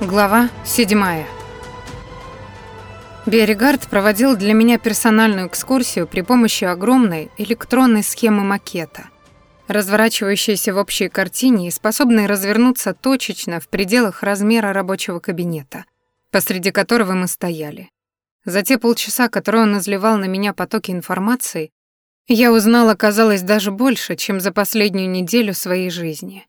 Глава 7. Берегард проводил для меня персональную экскурсию при помощи огромной электронной схемы макета, разворачивающейся в общей картине и способной развернуться точечно в пределах размера рабочего кабинета, посреди которого мы стояли. За те полчаса, которые он изливал на меня потоки информации, я узнала, казалось, даже больше, чем за последнюю неделю своей жизни.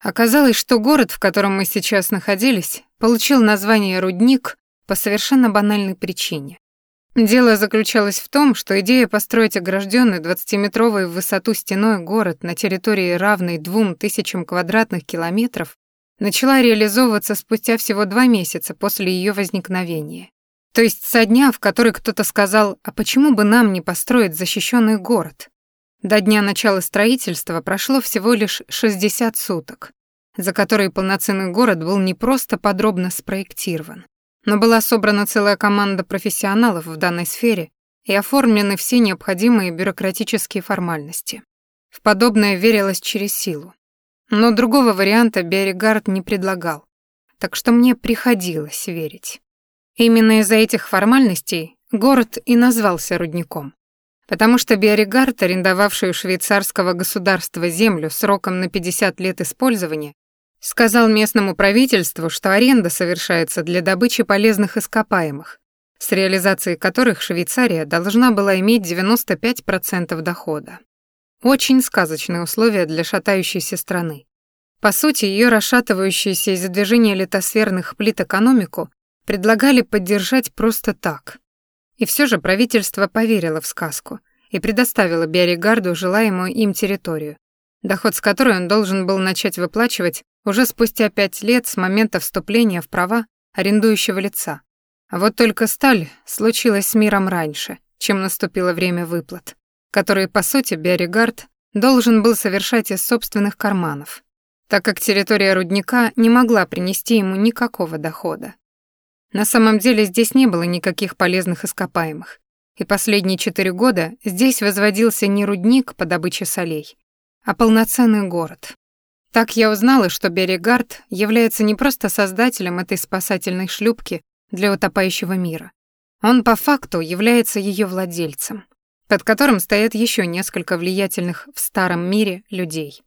Оказалось, что город, в котором мы сейчас находились, получил название «Рудник» по совершенно банальной причине. Дело заключалось в том, что идея построить огражденный 20-метровый в высоту стеной город на территории равной двум тысячам квадратных километров начала реализовываться спустя всего два месяца после ее возникновения. То есть со дня, в который кто-то сказал, а почему бы нам не построить защищенный город? До дня начала строительства прошло всего лишь 60 суток, за которые полноценный город был не просто подробно спроектирован, но была собрана целая команда профессионалов в данной сфере и оформлены все необходимые бюрократические формальности. В подобное верилось через силу. Но другого варианта Берригард не предлагал, так что мне приходилось верить. Именно из-за этих формальностей город и назвался рудником потому что Биоригард, арендовавший у швейцарского государства землю сроком на 50 лет использования, сказал местному правительству, что аренда совершается для добычи полезных ископаемых, с реализацией которых Швейцария должна была иметь 95% дохода. Очень сказочные условия для шатающейся страны. По сути, ее расшатывающуюся из-за движения литосферных плит экономику предлагали поддержать просто так, и все же правительство поверило в сказку и предоставило Биоригарду желаемую им территорию, доход с которой он должен был начать выплачивать уже спустя пять лет с момента вступления в права арендующего лица. А вот только сталь случилась с миром раньше, чем наступило время выплат, которые, по сути, Биоригард должен был совершать из собственных карманов, так как территория рудника не могла принести ему никакого дохода. На самом деле здесь не было никаких полезных ископаемых. И последние четыре года здесь возводился не рудник по добыче солей, а полноценный город. Так я узнала, что Берегард является не просто создателем этой спасательной шлюпки для утопающего мира. Он по факту является ее владельцем, под которым стоят еще несколько влиятельных в старом мире людей.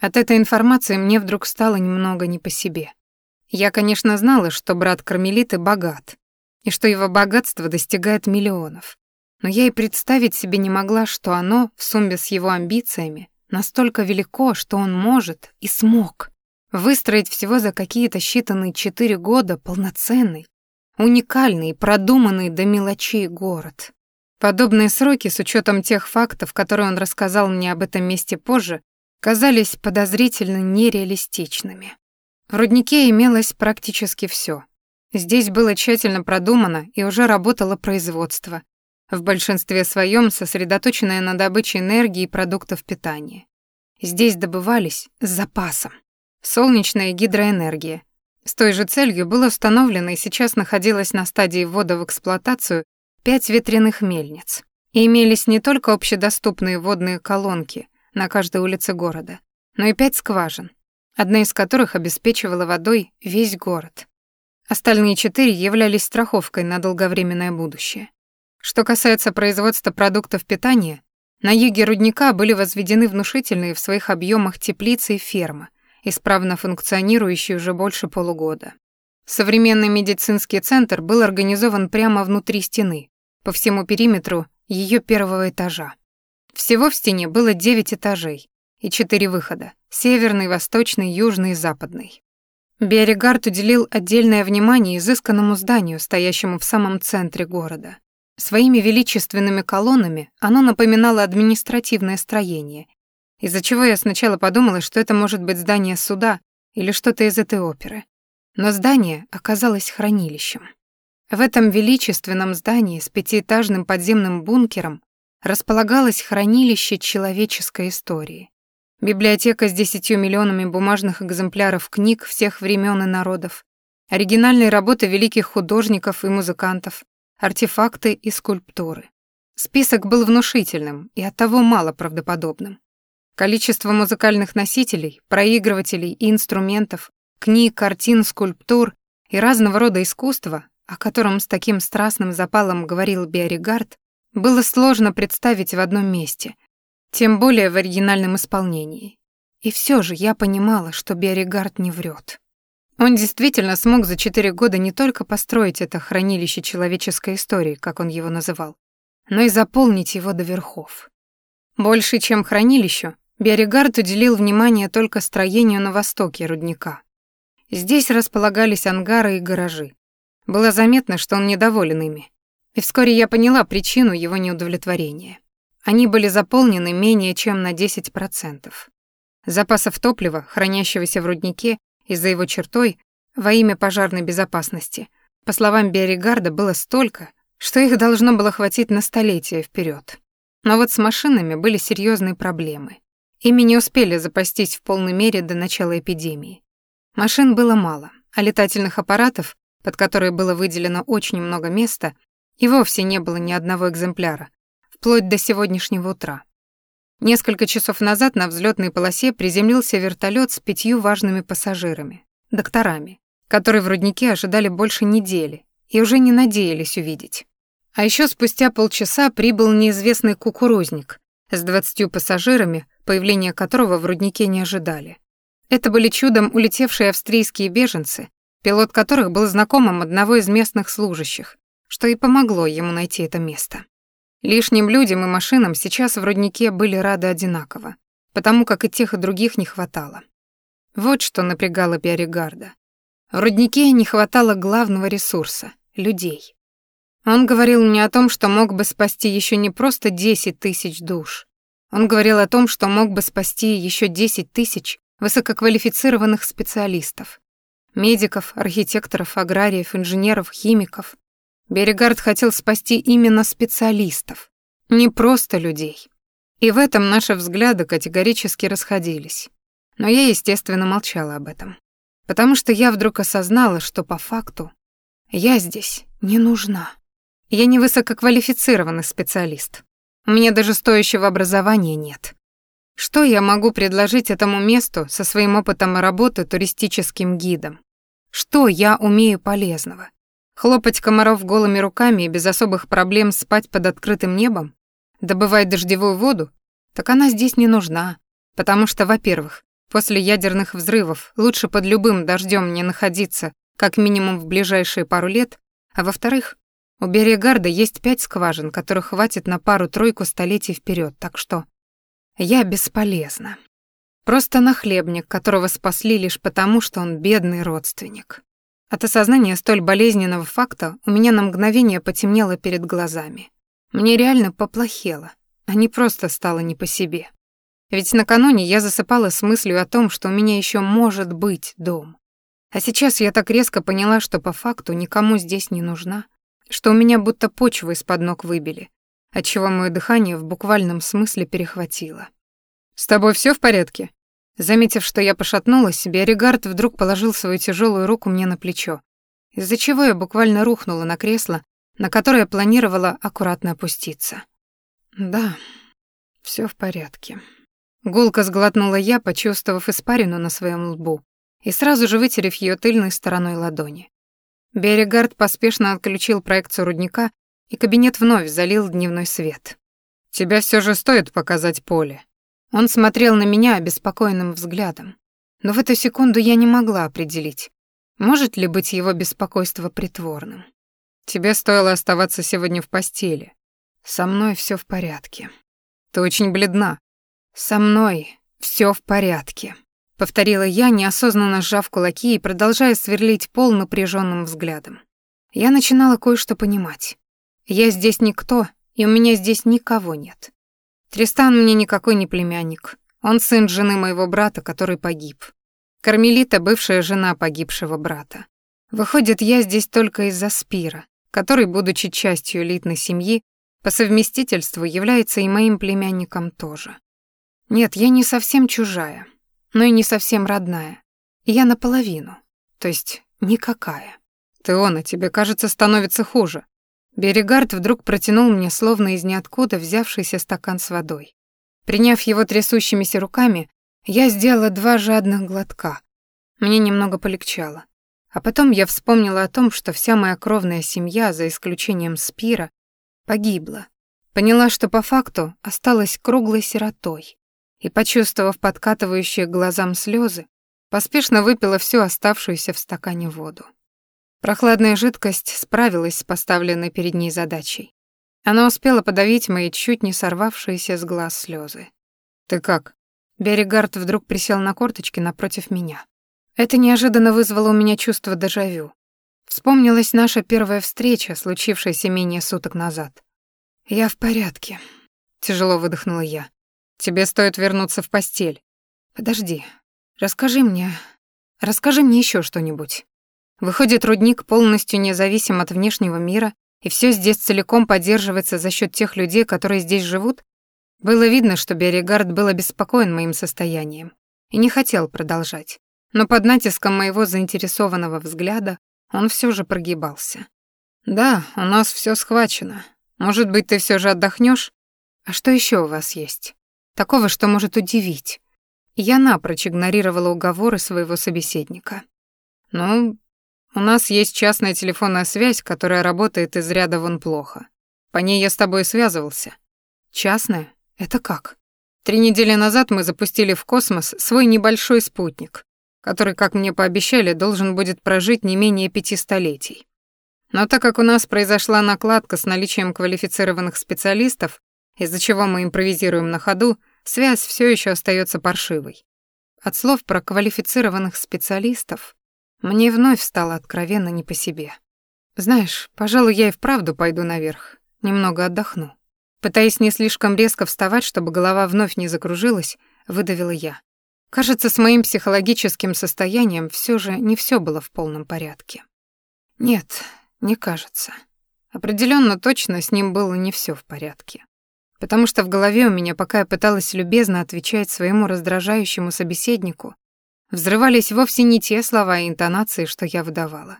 От этой информации мне вдруг стало немного не по себе. Я, конечно, знала, что брат Кармелиты богат, и что его богатство достигает миллионов. Но я и представить себе не могла, что оно, в сумме с его амбициями, настолько велико, что он может и смог выстроить всего за какие-то считанные четыре года полноценный, уникальный, продуманный до мелочей город. Подобные сроки, с учетом тех фактов, которые он рассказал мне об этом месте позже, казались подозрительно нереалистичными. В руднике имелось практически все. Здесь было тщательно продумано и уже работало производство, в большинстве своем сосредоточенное на добыче энергии и продуктов питания. Здесь добывались с запасом. Солнечная гидроэнергия. С той же целью было установлено и сейчас находилось на стадии ввода в эксплуатацию пять ветряных мельниц. И имелись не только общедоступные водные колонки на каждой улице города, но и пять скважин, одна из которых обеспечивала водой весь город. Остальные четыре являлись страховкой на долговременное будущее. Что касается производства продуктов питания, на юге рудника были возведены внушительные в своих объемах теплицы и фермы, исправно функционирующие уже больше полугода. Современный медицинский центр был организован прямо внутри стены, по всему периметру ее первого этажа. Всего в стене было девять этажей, и четыре выхода — северный, восточный, южный и западный. Берегард уделил отдельное внимание изысканному зданию, стоящему в самом центре города. Своими величественными колоннами оно напоминало административное строение, из-за чего я сначала подумала, что это может быть здание суда или что-то из этой оперы. Но здание оказалось хранилищем. В этом величественном здании с пятиэтажным подземным бункером располагалось хранилище человеческой истории. Библиотека с десятью миллионами бумажных экземпляров книг всех времен и народов, оригинальные работы великих художников и музыкантов, артефакты и скульптуры. Список был внушительным и оттого мало правдоподобным. Количество музыкальных носителей, проигрывателей и инструментов, книг, картин, скульптур и разного рода искусства, о котором с таким страстным запалом говорил Биоригард, было сложно представить в одном месте, тем более в оригинальном исполнении. И все же я понимала, что Биоригард не врет. Он действительно смог за четыре года не только построить это хранилище человеческой истории, как он его называл, но и заполнить его до верхов. Больше, чем хранилищу, Берегард уделил внимание только строению на востоке рудника. Здесь располагались ангары и гаражи. Было заметно, что он недоволен ими. И вскоре я поняла причину его неудовлетворения. Они были заполнены менее чем на 10%. Запасов топлива, хранящегося в руднике, и за его чертой, во имя пожарной безопасности, по словам Берегарда, было столько, что их должно было хватить на столетия вперед. Но вот с машинами были серьезные проблемы. Ими не успели запастись в полной мере до начала эпидемии. Машин было мало, а летательных аппаратов, под которые было выделено очень много места, и вовсе не было ни одного экземпляра, вплоть до сегодняшнего утра. Несколько часов назад на взлетной полосе приземлился вертолет с пятью важными пассажирами, докторами, которые в руднике ожидали больше недели и уже не надеялись увидеть. А еще спустя полчаса прибыл неизвестный кукурузник с двадцатью пассажирами, появления которого в руднике не ожидали. Это были чудом улетевшие австрийские беженцы, пилот которых был знакомым одного из местных служащих, что и помогло ему найти это место. Лишним людям и машинам сейчас в руднике были рады одинаково, потому как и тех, и других не хватало. Вот что напрягало Пиаригарда. В руднике не хватало главного ресурса — людей. Он говорил мне о том, что мог бы спасти еще не просто 10 тысяч душ. Он говорил о том, что мог бы спасти еще 10 тысяч высококвалифицированных специалистов. Медиков, архитекторов, аграриев, инженеров, химиков, Берегард хотел спасти именно специалистов, не просто людей. И в этом наши взгляды категорически расходились. Но я, естественно, молчала об этом. Потому что я вдруг осознала, что по факту я здесь не нужна. Я не высококвалифицированный специалист. У меня даже стоящего образования нет. Что я могу предложить этому месту со своим опытом работы туристическим гидом? Что я умею полезного? Хлопать комаров голыми руками и без особых проблем спать под открытым небом? Добывать дождевую воду? Так она здесь не нужна. Потому что, во-первых, после ядерных взрывов лучше под любым дождем не находиться, как минимум в ближайшие пару лет, а во-вторых, у Берегарда есть пять скважин, которых хватит на пару-тройку столетий вперед, так что я бесполезна. Просто нахлебник, которого спасли лишь потому, что он бедный родственник. От осознания столь болезненного факта у меня на мгновение потемнело перед глазами. Мне реально поплохело, а не просто стало не по себе. Ведь накануне я засыпала с мыслью о том, что у меня еще может быть дом. А сейчас я так резко поняла, что по факту никому здесь не нужна, что у меня будто почву из-под ног выбили, отчего мое дыхание в буквальном смысле перехватило. «С тобой все в порядке?» Заметив, что я пошатнулась, Биоригард вдруг положил свою тяжелую руку мне на плечо, из-за чего я буквально рухнула на кресло, на которое планировала аккуратно опуститься. «Да, все в порядке». Гулко сглотнула я, почувствовав испарину на своем лбу, и сразу же вытерев ее тыльной стороной ладони. Берегард поспешно отключил проекцию рудника, и кабинет вновь залил дневной свет. «Тебя все же стоит показать поле», он смотрел на меня обеспокоенным взглядом. Но в эту секунду я не могла определить, может ли быть его беспокойство притворным. Тебе стоило оставаться сегодня в постели. Со мной все в порядке. Ты очень бледна. Со мной все в порядке, повторила я, неосознанно сжав кулаки и продолжая сверлить пол напряженным взглядом. Я начинала кое-что понимать. Я здесь никто, и у меня здесь никого нет. Тристан мне никакой не племянник. Он сын жены моего брата, который погиб. Кармелита — бывшая жена погибшего брата. Выходит, я здесь только из-за Спира, который, будучи частью элитной семьи, по совместительству является и моим племянником тоже. Нет, я не совсем чужая, но и не совсем родная. Я наполовину, то есть никакая. Теона, тебе, кажется, становится хуже. Берегард вдруг протянул мне словно из ниоткуда взявшийся стакан с водой. Приняв его трясущимися руками, я сделала два жадных глотка. Мне немного полегчало. А потом я вспомнила о том, что вся моя кровная семья, за исключением Спира, погибла. Поняла, что по факту осталась круглой сиротой. И, почувствовав подкатывающие к глазам слезы, поспешно выпила всю оставшуюся в стакане воду. Прохладная жидкость справилась с поставленной перед ней задачей. Она успела подавить мои чуть не сорвавшиеся с глаз слезы. «Ты как?» Берегард вдруг присел на корточки напротив меня. Это неожиданно вызвало у меня чувство дежавю. Вспомнилась наша первая встреча, случившаяся менее суток назад. «Я в порядке», — тяжело выдохнула я. «Тебе стоит вернуться в постель». «Подожди, расскажи мне... Расскажи мне еще что-нибудь». Выходит, рудник полностью независим от внешнего мира, и все здесь целиком поддерживается за счет тех людей, которые здесь живут? Было видно, что Берегард был обеспокоен моим состоянием и не хотел продолжать но под натиском моего заинтересованного взгляда он все же прогибался. «Да, у нас все схвачено. Может быть, ты все же отдохнешь? А что еще у вас есть? Такого, что может удивить?» Я напрочь игнорировала уговоры своего собеседника. «Ну, у нас есть частная телефонная связь, которая работает из ряда вон плохо. По ней я с тобой связывался». «Частная? Это как?» Три недели назад мы запустили в космос свой небольшой спутник который, как мне пообещали, должен будет прожить не менее пяти столетий. Но так как у нас произошла накладка с наличием квалифицированных специалистов, из-за чего мы импровизируем на ходу, связь все еще остается паршивой. От слов про квалифицированных специалистов мне вновь стало откровенно не по себе. Знаешь, пожалуй, я и вправду пойду наверх, немного отдохну. Пытаясь не слишком резко вставать, чтобы голова вновь не закружилась, выдавила я. Кажется, с моим психологическим состоянием все же не все было в полном порядке. Нет, не кажется. Определенно точно с ним было не все в порядке. Потому что в голове у меня, пока я пыталась любезно отвечать своему раздражающему собеседнику, взрывались вовсе не те слова и интонации, что я выдавала.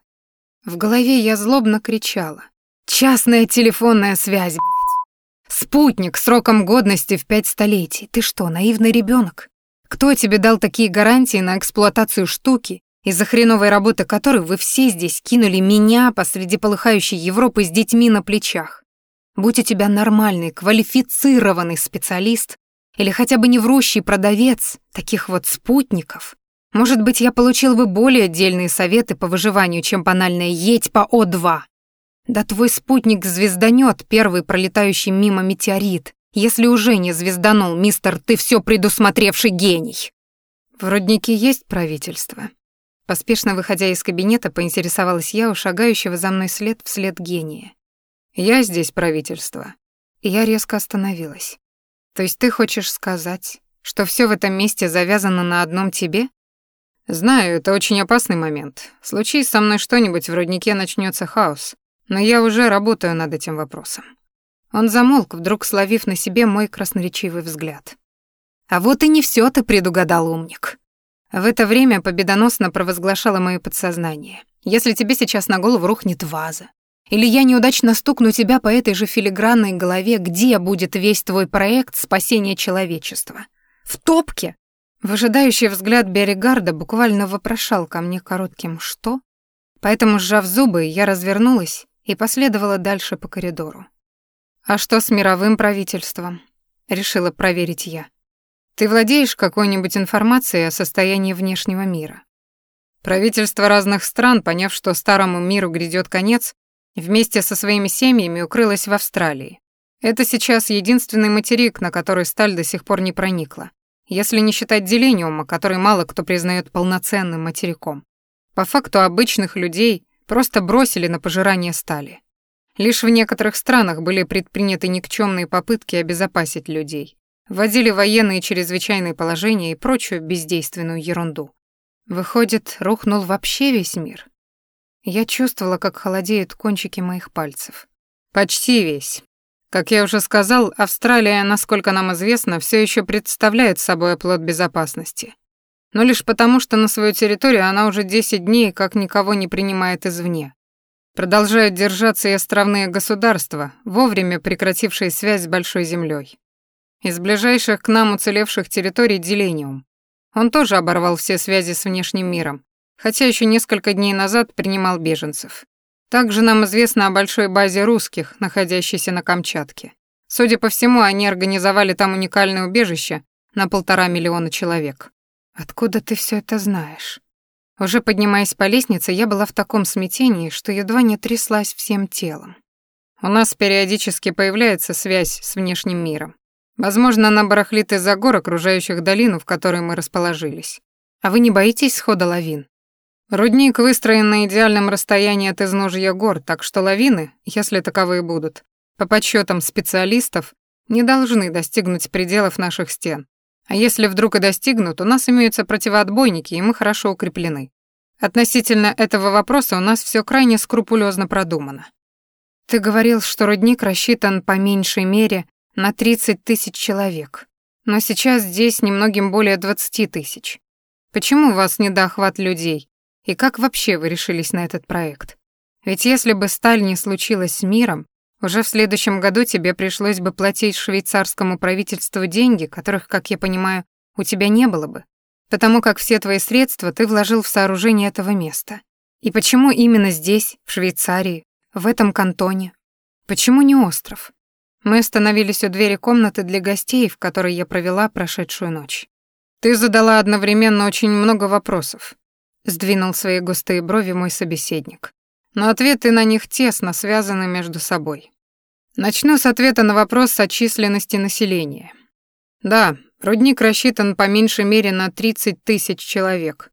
В голове я злобно кричала. «Частная телефонная связь, блядь! Спутник сроком годности в пять столетий! Ты что, наивный ребенок? Кто тебе дал такие гарантии на эксплуатацию штуки, из-за хреновой работы которой вы все здесь кинули меня посреди полыхающей Европы с детьми на плечах? Будь у тебя нормальный, квалифицированный специалист или хотя бы не врущий продавец таких вот спутников, может быть, я получил бы более отдельные советы по выживанию, чем банальное «едь по О2». Да твой спутник звезданет первый пролетающий мимо метеорит, если уже не звезданул, мистер, ты все предусмотревший гений. В руднике есть правительство. Поспешно выходя из кабинета, поинтересовалась я у шагающего за мной след вслед гения. Я здесь правительство. Я резко остановилась. То есть ты хочешь сказать, что все в этом месте завязано на одном тебе? Знаю, это очень опасный момент. Случись со мной что-нибудь, в руднике начнется хаос. Но я уже работаю над этим вопросом. Он замолк, вдруг словив на себе мой красноречивый взгляд. «А вот и не все ты предугадал, умник». В это время победоносно провозглашало мое подсознание. «Если тебе сейчас на голову рухнет ваза, или я неудачно стукну тебя по этой же филигранной голове, где будет весь твой проект спасения человечества? В топке?» Выжидающий взгляд Берегарда буквально вопрошал ко мне коротким «что?». Поэтому, сжав зубы, я развернулась и последовала дальше по коридору. «А что с мировым правительством?» — решила проверить я. «Ты владеешь какой-нибудь информацией о состоянии внешнего мира?» Правительства разных стран, поняв, что старому миру грядет конец, вместе со своими семьями укрылось в Австралии. Это сейчас единственный материк, на который сталь до сих пор не проникла, если не считать делениума, который мало кто признает полноценным материком. По факту обычных людей просто бросили на пожирание стали. Лишь в некоторых странах были предприняты никчемные попытки обезопасить людей. Вводили военные чрезвычайные положения и прочую бездейственную ерунду. Выходит, рухнул вообще весь мир. Я чувствовала, как холодеют кончики моих пальцев. Почти весь. Как я уже сказал, Австралия, насколько нам известно, все еще представляет собой оплот безопасности. Но лишь потому, что на свою территорию она уже 10 дней как никого не принимает извне. Продолжают держаться и островные государства, вовремя прекратившие связь с Большой Землей. Из ближайших к нам уцелевших территорий Делениум. Он тоже оборвал все связи с внешним миром, хотя еще несколько дней назад принимал беженцев. Также нам известно о большой базе русских, находящейся на Камчатке. Судя по всему, они организовали там уникальное убежище на полтора миллиона человек. Откуда ты все это знаешь? Уже поднимаясь по лестнице, я была в таком смятении, что едва не тряслась всем телом. У нас периодически появляется связь с внешним миром. Возможно, она барахлит из-за гор, окружающих долину, в которой мы расположились. А вы не боитесь схода лавин? Рудник выстроен на идеальном расстоянии от изножья гор, так что лавины, если таковые будут, по подсчетам специалистов, не должны достигнуть пределов наших стен. А если вдруг и достигнут, у нас имеются противоотбойники, и мы хорошо укреплены. Относительно этого вопроса у нас все крайне скрупулезно продумано. Ты говорил, что рудник рассчитан по меньшей мере на 30 тысяч человек, но сейчас здесь немногим более 20 тысяч. Почему у вас недоохват людей? И как вообще вы решились на этот проект? Ведь если бы сталь не случилась с миром, уже в следующем году тебе пришлось бы платить швейцарскому правительству деньги, которых, как я понимаю, у тебя не было бы, потому как все твои средства ты вложил в сооружение этого места. И почему именно здесь, в Швейцарии, в этом кантоне? Почему не остров? Мы остановились у двери комнаты для гостей, в которой я провела прошедшую ночь. Ты задала одновременно очень много вопросов. Сдвинул свои густые брови мой собеседник но ответы на них тесно связаны между собой. Начну с ответа на вопрос о численности населения. Да, рудник рассчитан по меньшей мере на 30 тысяч человек,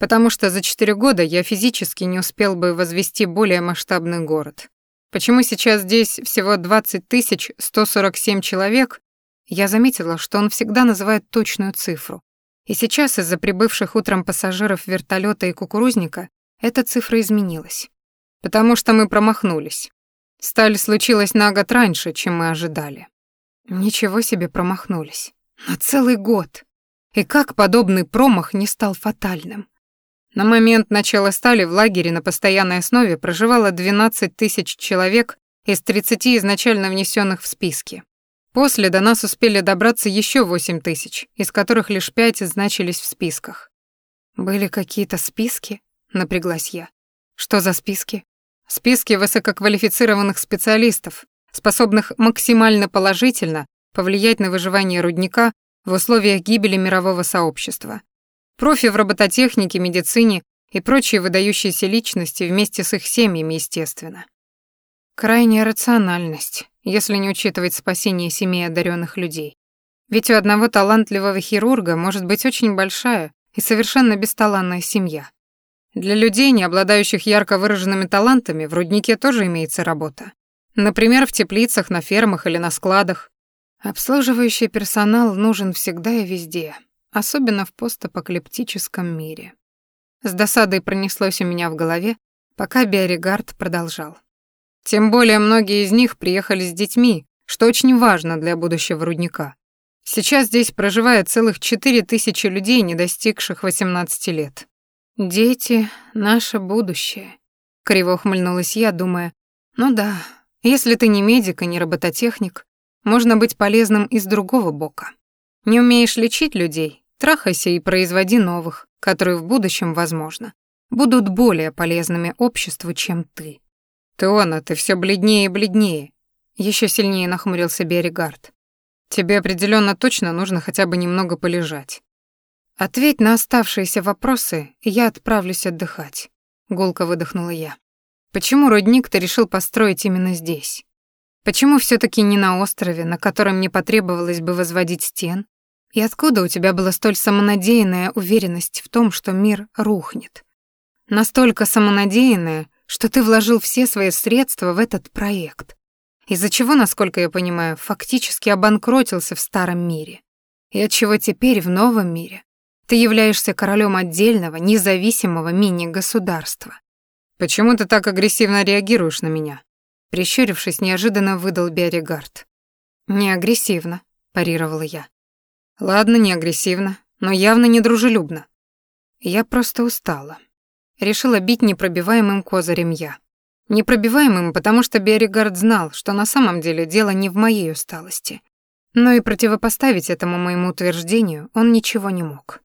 потому что за 4 года я физически не успел бы возвести более масштабный город. Почему сейчас здесь всего 20 тысяч 147 человек, я заметила, что он всегда называет точную цифру. И сейчас из-за прибывших утром пассажиров вертолета и кукурузника эта цифра изменилась потому что мы промахнулись. Сталь случилась на год раньше, чем мы ожидали. Ничего себе промахнулись. На целый год. И как подобный промах не стал фатальным? На момент начала стали в лагере на постоянной основе проживало 12 тысяч человек из 30 изначально внесенных в списки. После до нас успели добраться еще 8 тысяч, из которых лишь 5 значились в списках. «Были какие-то списки?» — напряглась я. «Что за списки?» Списки высококвалифицированных специалистов, способных максимально положительно повлиять на выживание рудника в условиях гибели мирового сообщества. Профи в робототехнике, медицине и прочие выдающиеся личности вместе с их семьями, естественно. Крайняя рациональность, если не учитывать спасение семей одаренных людей. Ведь у одного талантливого хирурга может быть очень большая и совершенно бесталанная семья. Для людей, не обладающих ярко выраженными талантами, в руднике тоже имеется работа. Например, в теплицах, на фермах или на складах. Обслуживающий персонал нужен всегда и везде, особенно в постапокалиптическом мире. С досадой пронеслось у меня в голове, пока Биоригард продолжал. Тем более многие из них приехали с детьми, что очень важно для будущего рудника. Сейчас здесь проживает целых 4000 людей, не достигших 18 лет. «Дети — наше будущее», — криво ухмыльнулась я, думая, «ну да, если ты не медик и не робототехник, можно быть полезным из другого бока. Не умеешь лечить людей, трахайся и производи новых, которые в будущем, возможно, будут более полезными обществу, чем ты». «Теона, ты все бледнее и бледнее», — еще сильнее нахмурился Берегард. «Тебе определенно точно нужно хотя бы немного полежать. «Ответь на оставшиеся вопросы, и я отправлюсь отдыхать», — гулко выдохнула я. «Почему родник ты решил построить именно здесь? Почему все таки не на острове, на котором не потребовалось бы возводить стен? И откуда у тебя была столь самонадеянная уверенность в том, что мир рухнет? Настолько самонадеянная, что ты вложил все свои средства в этот проект, из-за чего, насколько я понимаю, фактически обанкротился в старом мире. И отчего теперь в новом мире ты являешься королем отдельного, независимого мини-государства. Почему ты так агрессивно реагируешь на меня? Прищурившись, неожиданно выдал Берегард. Не агрессивно, парировала я. Ладно, не агрессивно, но явно не дружелюбно. Я просто устала. Решила бить непробиваемым козырем я. Непробиваемым, потому что Берегард знал, что на самом деле дело не в моей усталости. Но и противопоставить этому моему утверждению он ничего не мог.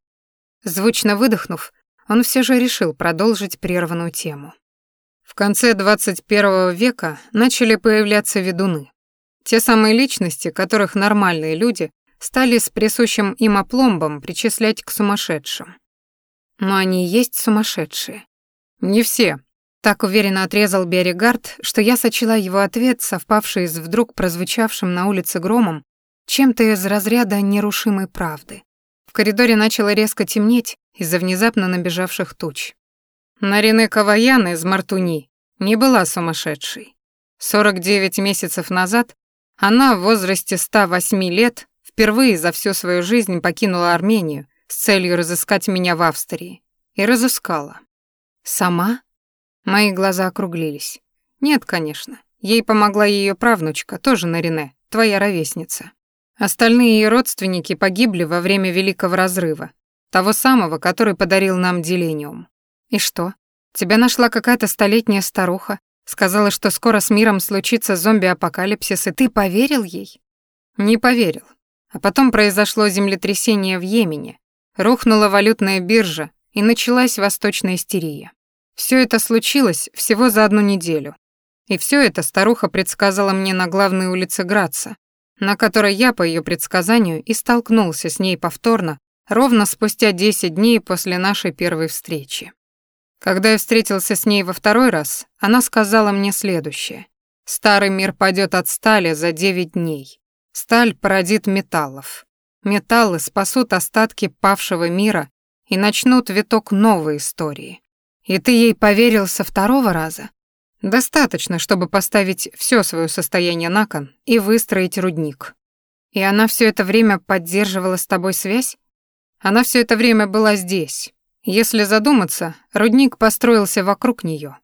Звучно выдохнув, он все же решил продолжить прерванную тему. В конце 21 века начали появляться ведуны. Те самые личности, которых нормальные люди стали с присущим им опломбом причислять к сумасшедшим. Но они и есть сумасшедшие. Не все. Так уверенно отрезал Берригард, что я сочла его ответ, совпавший с вдруг прозвучавшим на улице громом, чем-то из разряда нерушимой правды. В коридоре начало резко темнеть из-за внезапно набежавших туч. Нарине Каваян из Мартуни не была сумасшедшей. 49 месяцев назад она в возрасте 108 лет впервые за всю свою жизнь покинула Армению с целью разыскать меня в Австрии. И разыскала. Сама? Мои глаза округлились. Нет, конечно. Ей помогла ее правнучка, тоже Нарине, твоя ровесница. Остальные ее родственники погибли во время Великого Разрыва, того самого, который подарил нам Делениум. И что? Тебя нашла какая-то столетняя старуха, сказала, что скоро с миром случится зомби-апокалипсис, и ты поверил ей? Не поверил. А потом произошло землетрясение в Йемене, рухнула валютная биржа, и началась восточная истерия. Все это случилось всего за одну неделю. И все это старуха предсказала мне на главной улице Граца, на которой я, по ее предсказанию, и столкнулся с ней повторно ровно спустя 10 дней после нашей первой встречи. Когда я встретился с ней во второй раз, она сказала мне следующее. «Старый мир падет от стали за 9 дней. Сталь породит металлов. Металлы спасут остатки павшего мира и начнут виток новой истории. И ты ей поверил со второго раза? Достаточно, чтобы поставить все свое состояние на кон и выстроить рудник. И она все это время поддерживала с тобой связь? Она все это время была здесь. Если задуматься, рудник построился вокруг нее.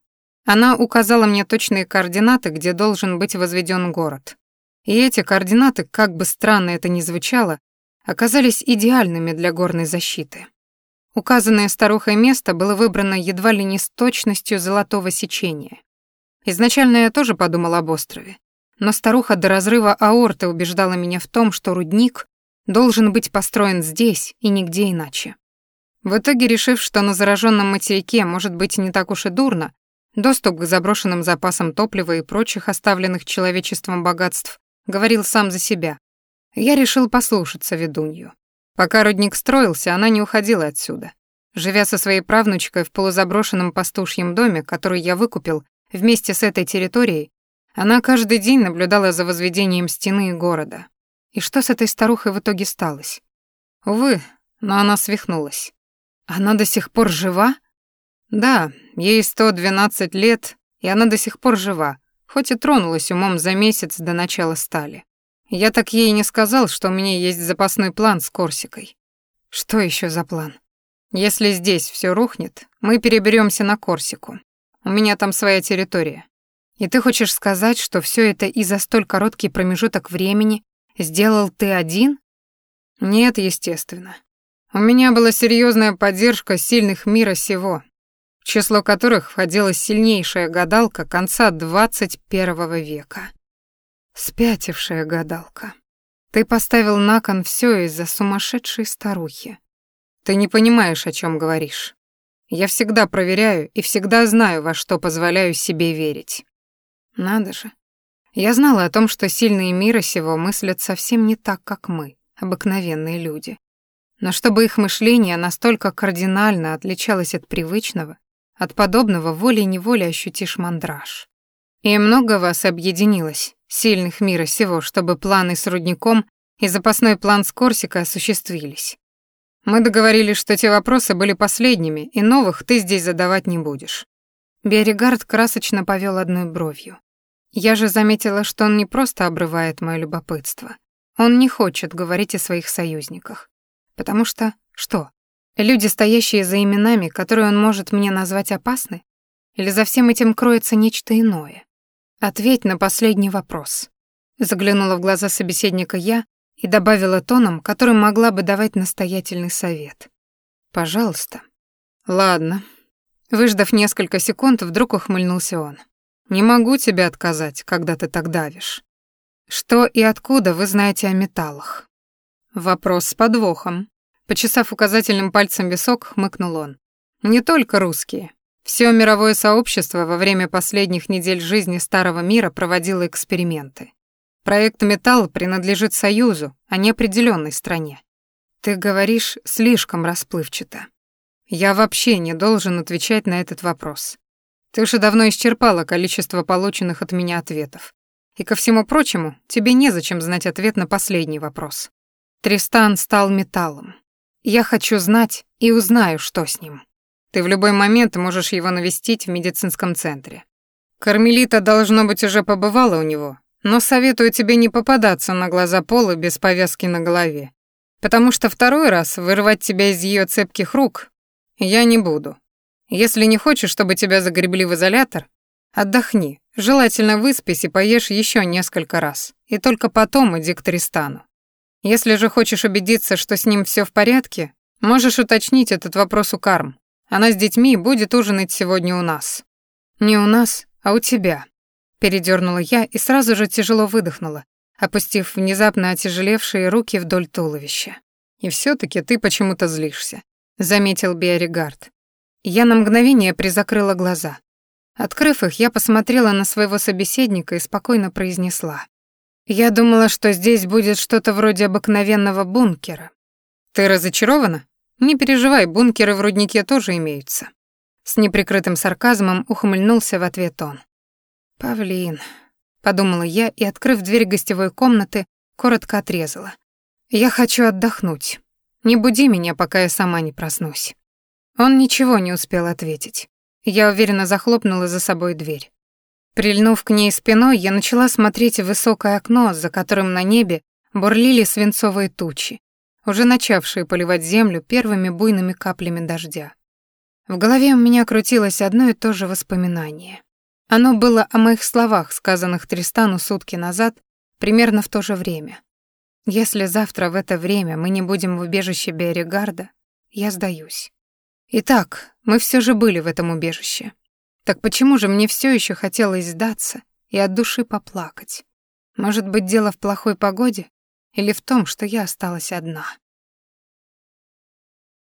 Она указала мне точные координаты, где должен быть возведен город. И эти координаты, как бы странно это ни звучало, оказались идеальными для горной защиты. Указанное старухой место было выбрано едва ли не с точностью золотого сечения. Изначально я тоже подумала об острове, но старуха до разрыва аорты убеждала меня в том, что рудник должен быть построен здесь и нигде иначе. В итоге, решив, что на зараженном материке может быть не так уж и дурно, доступ к заброшенным запасам топлива и прочих оставленных человечеством богатств говорил сам за себя. Я решил послушаться ведунью. Пока рудник строился, она не уходила отсюда. Живя со своей правнучкой в полузаброшенном пастушьем доме, который я выкупил Вместе с этой территорией она каждый день наблюдала за возведением стены города. И что с этой старухой в итоге сталось? Увы, но она свихнулась. Она до сих пор жива? Да, ей 112 лет, и она до сих пор жива, хоть и тронулась умом за месяц до начала стали. Я так ей не сказал, что у меня есть запасной план с Корсикой. Что еще за план? Если здесь все рухнет, мы переберемся на Корсику. У меня там своя территория. И ты хочешь сказать, что все это и за столь короткий промежуток времени сделал ты один? Нет, естественно. У меня была серьезная поддержка сильных мира сего, в число которых входила сильнейшая гадалка конца 21 века. Спятившая гадалка. Ты поставил на кон все из-за сумасшедшей старухи. Ты не понимаешь, о чем говоришь. Я всегда проверяю и всегда знаю, во что позволяю себе верить. Надо же. Я знала о том, что сильные мира сего мыслят совсем не так, как мы, обыкновенные люди. Но чтобы их мышление настолько кардинально отличалось от привычного, от подобного волей-неволей ощутишь мандраж. И много вас объединилось, сильных мира сего, чтобы планы с рудником и запасной план с Корсикой осуществились. Мы договорились, что те вопросы были последними, и новых ты здесь задавать не будешь. Берегард красочно повел одной бровью. Я же заметила, что он не просто обрывает мое любопытство. Он не хочет говорить о своих союзниках. Потому что... Что? Люди, стоящие за именами, которые он может мне назвать опасны? Или за всем этим кроется нечто иное? Ответь на последний вопрос. Заглянула в глаза собеседника я, и добавила тоном, которым могла бы давать настоятельный совет. «Пожалуйста». «Ладно». Выждав несколько секунд, вдруг ухмыльнулся он. «Не могу тебе отказать, когда ты так давишь. Что и откуда вы знаете о металлах?» Вопрос с подвохом. Почесав указательным пальцем висок, хмыкнул он. Не только русские. Все мировое сообщество во время последних недель жизни Старого мира проводило эксперименты. Проект «Металл» принадлежит Союзу, а не определенной стране. Ты говоришь слишком расплывчато. Я вообще не должен отвечать на этот вопрос. Ты уже давно исчерпала количество полученных от меня ответов. И ко всему прочему, тебе незачем знать ответ на последний вопрос. Тристан стал металлом. Я хочу знать и узнаю, что с ним. Ты в любой момент можешь его навестить в медицинском центре. Кармелита, должно быть, уже побывала у него, но советую тебе не попадаться на глаза Полы без повязки на голове, потому что второй раз вырвать тебя из ее цепких рук я не буду. Если не хочешь, чтобы тебя загребли в изолятор, отдохни, желательно выспись и поешь еще несколько раз, и только потом иди к Тристану. Если же хочешь убедиться, что с ним все в порядке, можешь уточнить этот вопрос у Карм. Она с детьми будет ужинать сегодня у нас. Не у нас, а у тебя. Передернула я и сразу же тяжело выдохнула, опустив внезапно отяжелевшие руки вдоль туловища. «И все таки ты почему-то злишься», — заметил Биоригард. Я на мгновение призакрыла глаза. Открыв их, я посмотрела на своего собеседника и спокойно произнесла. «Я думала, что здесь будет что-то вроде обыкновенного бункера. Ты разочарована? Не переживай, бункеры в руднике тоже имеются». С неприкрытым сарказмом ухмыльнулся в ответ он. «Павлин», — подумала я и, открыв дверь гостевой комнаты, коротко отрезала. «Я хочу отдохнуть. Не буди меня, пока я сама не проснусь». Он ничего не успел ответить. Я уверенно захлопнула за собой дверь. Прильнув к ней спиной, я начала смотреть в высокое окно, за которым на небе бурлили свинцовые тучи, уже начавшие поливать землю первыми буйными каплями дождя. В голове у меня крутилось одно и то же воспоминание. Оно было о моих словах, сказанных Тристану сутки назад, примерно в то же время. Если завтра в это время мы не будем в убежище Берегарда, я сдаюсь. Итак, мы все же были в этом убежище. Так почему же мне все еще хотелось сдаться и от души поплакать? Может быть, дело в плохой погоде или в том, что я осталась одна?